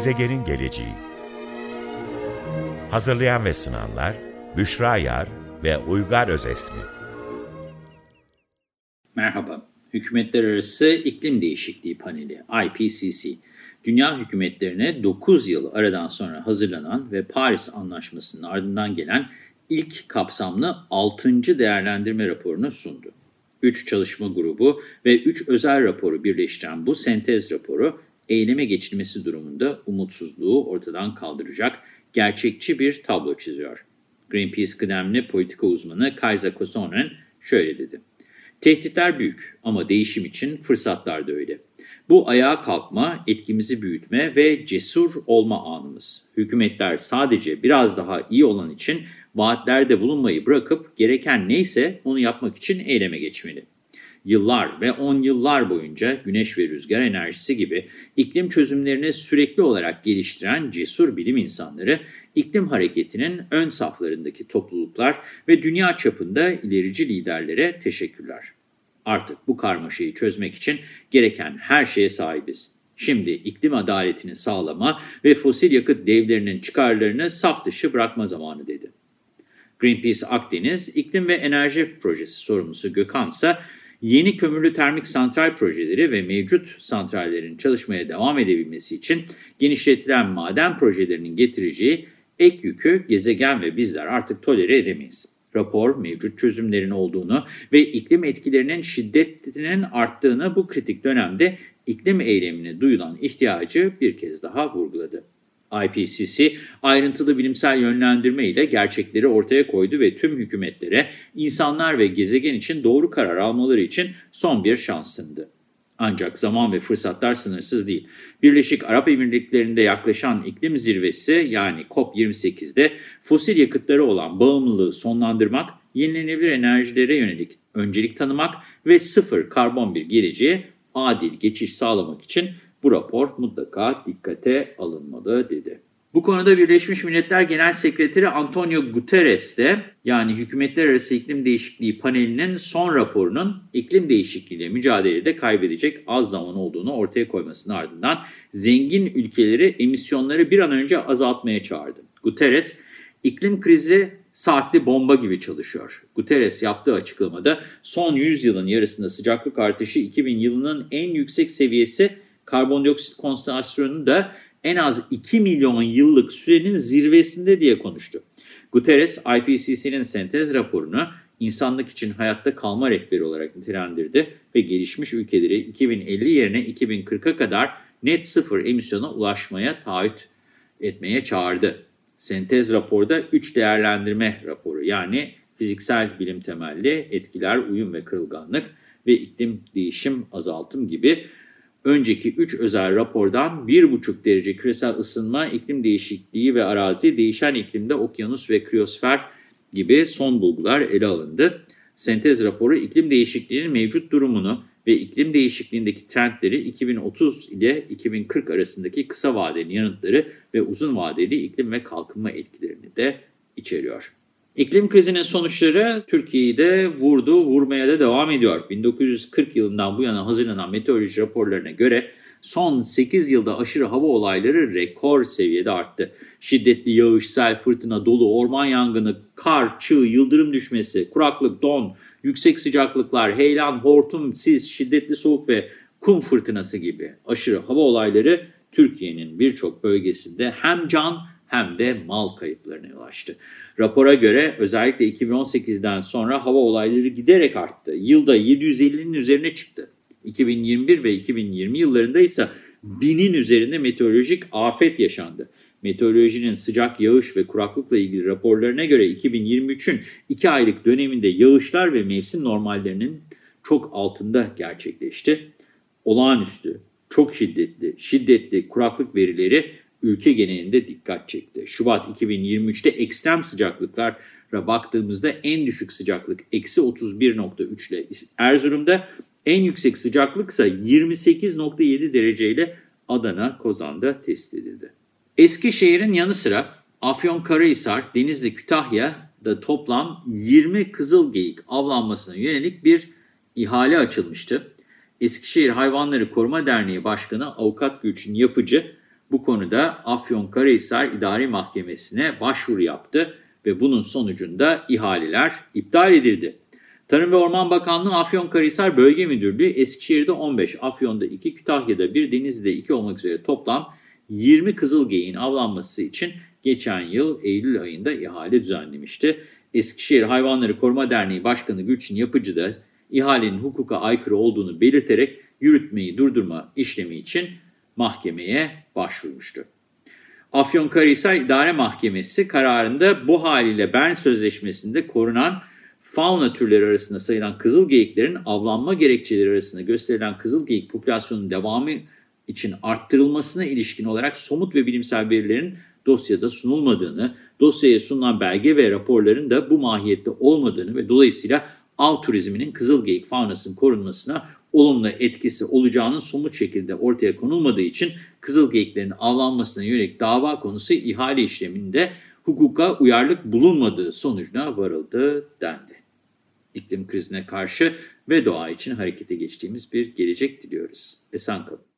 Gezegenin geleceği Hazırlayan ve sunanlar Büşra Yar ve Uygar Özesmi Merhaba, Hükümetler Arası İklim Değişikliği Paneli IPCC, dünya hükümetlerine 9 yıl aradan sonra hazırlanan ve Paris Anlaşması'nın ardından gelen ilk kapsamlı 6. değerlendirme raporunu sundu. 3 çalışma grubu ve 3 özel raporu birleştiren bu sentez raporu, eyleme geçilmesi durumunda umutsuzluğu ortadan kaldıracak gerçekçi bir tablo çiziyor. Greenpeace kıdemli politika uzmanı Kayza Kosonen şöyle dedi. Tehditler büyük ama değişim için fırsatlar da öyle. Bu ayağa kalkma, etkimizi büyütme ve cesur olma anımız. Hükümetler sadece biraz daha iyi olan için vaatlerde bulunmayı bırakıp gereken neyse onu yapmak için eyleme geçmeli. Yıllar ve on yıllar boyunca güneş ve rüzgar enerjisi gibi iklim çözümlerini sürekli olarak geliştiren cesur bilim insanları, iklim hareketinin ön saflarındaki topluluklar ve dünya çapında ilerici liderlere teşekkürler. Artık bu karmaşayı çözmek için gereken her şeye sahibiz. Şimdi iklim adaletini sağlama ve fosil yakıt devlerinin çıkarlarını saf dışı bırakma zamanı dedi. Greenpeace Akdeniz İklim ve Enerji Projesi sorumlusu Gökhan ise yeni kömürlü termik santral projeleri ve mevcut santrallerin çalışmaya devam edebilmesi için genişletilen maden projelerinin getireceği ek yükü gezegen ve bizler artık tolere edemeyiz. Rapor mevcut çözümlerin olduğunu ve iklim etkilerinin şiddetinin arttığını bu kritik dönemde iklim eylemine duyulan ihtiyacı bir kez daha vurguladı. IPCC ayrıntılı bilimsel yönlendirme ile gerçekleri ortaya koydu ve tüm hükümetlere insanlar ve gezegen için doğru karar almaları için son bir şans sundu. Ancak zaman ve fırsatlar sınırsız değil. Birleşik Arap Emirlikleri'nde yaklaşan iklim zirvesi yani COP28'de fosil yakıtları olan bağımlılığı sonlandırmak, yenilenebilir enerjilere yönelik öncelik tanımak ve sıfır karbon bir geleceğe adil geçiş sağlamak için bu rapor mutlaka dikkate alınmalı dedi. Bu konuda Birleşmiş Milletler Genel Sekreteri Antonio Guterres de yani Hükümetler Arası İklim Değişikliği panelinin son raporunun iklim değişikliğiyle mücadelede kaybedecek az zaman olduğunu ortaya koymasının ardından zengin ülkeleri emisyonları bir an önce azaltmaya çağırdı. Guterres, iklim krizi saatli bomba gibi çalışıyor. Guterres yaptığı açıklamada son 100 yılın yarısında sıcaklık artışı 2000 yılının en yüksek seviyesi karbondioksit konsantrasyonu da en az 2 milyon yıllık sürenin zirvesinde diye konuştu. Guterres, IPCC'nin sentez raporunu insanlık için hayatta kalma rehberi olarak nitelendirdi ve gelişmiş ülkeleri 2050 yerine 2040'a kadar net sıfır emisyona ulaşmaya taahhüt etmeye çağırdı. Sentez raporda 3 değerlendirme raporu yani fiziksel bilim temelli etkiler, uyum ve kırılganlık ve iklim değişim azaltım gibi önceki 3 özel rapordan 1,5 derece küresel ısınma, iklim değişikliği ve arazi, değişen iklimde okyanus ve kriyosfer gibi son bulgular ele alındı. Sentez raporu iklim değişikliğinin mevcut durumunu ve iklim değişikliğindeki trendleri 2030 ile 2040 arasındaki kısa vadeli yanıtları ve uzun vadeli iklim ve kalkınma etkilerini de içeriyor. İklim krizinin sonuçları Türkiye'yi de vurdu, vurmaya da devam ediyor. 1940 yılından bu yana hazırlanan meteoroloji raporlarına göre son 8 yılda aşırı hava olayları rekor seviyede arttı. Şiddetli yağış, sel, fırtına, dolu, orman yangını, kar, çığ, yıldırım düşmesi, kuraklık, don, yüksek sıcaklıklar, heyelan, hortum, sis, şiddetli soğuk ve kum fırtınası gibi aşırı hava olayları Türkiye'nin birçok bölgesinde hem can hem de mal kayıplarına yol açtı. Rapora göre özellikle 2018'den sonra hava olayları giderek arttı. Yılda 750'nin üzerine çıktı. 2021 ve 2020 yıllarında ise binin üzerinde meteorolojik afet yaşandı. Meteorolojinin sıcak yağış ve kuraklıkla ilgili raporlarına göre 2023'ün 2 aylık döneminde yağışlar ve mevsim normallerinin çok altında gerçekleşti. Olağanüstü, çok şiddetli, şiddetli kuraklık verileri ülke genelinde dikkat çekti. Şubat 2023'te ekstrem sıcaklıklara baktığımızda en düşük sıcaklık eksi 31.3 ile Erzurum'da en yüksek sıcaklık ise 28.7 dereceyle Adana, Kozan'da tespit edildi. Eskişehir'in yanı sıra Afyonkarahisar, Denizli, Kütahya'da toplam 20 kızıl geyik avlanmasına yönelik bir ihale açılmıştı. Eskişehir Hayvanları Koruma Derneği Başkanı Avukat Gülçin Yapıcı, bu konuda Afyonkarahisar İdari Mahkemesi'ne başvuru yaptı ve bunun sonucunda ihaleler iptal edildi. Tarım ve Orman Bakanlığı Afyonkarahisar Bölge Müdürlüğü Eskişehir'de 15, Afyon'da 2, Kütahya'da 1, Denizli'de 2 olmak üzere toplam 20 kızılgeyin avlanması için geçen yıl Eylül ayında ihale düzenlemişti. Eskişehir Hayvanları Koruma Derneği Başkanı Gülçin Yapıcı da ihalenin hukuka aykırı olduğunu belirterek yürütmeyi durdurma işlemi için mahkemeye başvurmuştu. Afyonkarahisar İdare Mahkemesi kararında bu haliyle Bern Sözleşmesi'nde korunan fauna türleri arasında sayılan kızıl geyiklerin avlanma gerekçeleri arasında gösterilen kızıl geyik popülasyonunun devamı için arttırılmasına ilişkin olarak somut ve bilimsel verilerin dosyada sunulmadığını, dosyaya sunulan belge ve raporların da bu mahiyette olmadığını ve dolayısıyla av turizminin kızıl geyik faunasının korunmasına olumlu etkisi olacağının somut şekilde ortaya konulmadığı için kızıl geyiklerin avlanmasına yönelik dava konusu ihale işleminde hukuka uyarlık bulunmadığı sonucuna varıldı dendi. İklim krizine karşı ve doğa için harekete geçtiğimiz bir gelecek diliyoruz. Esen kalın.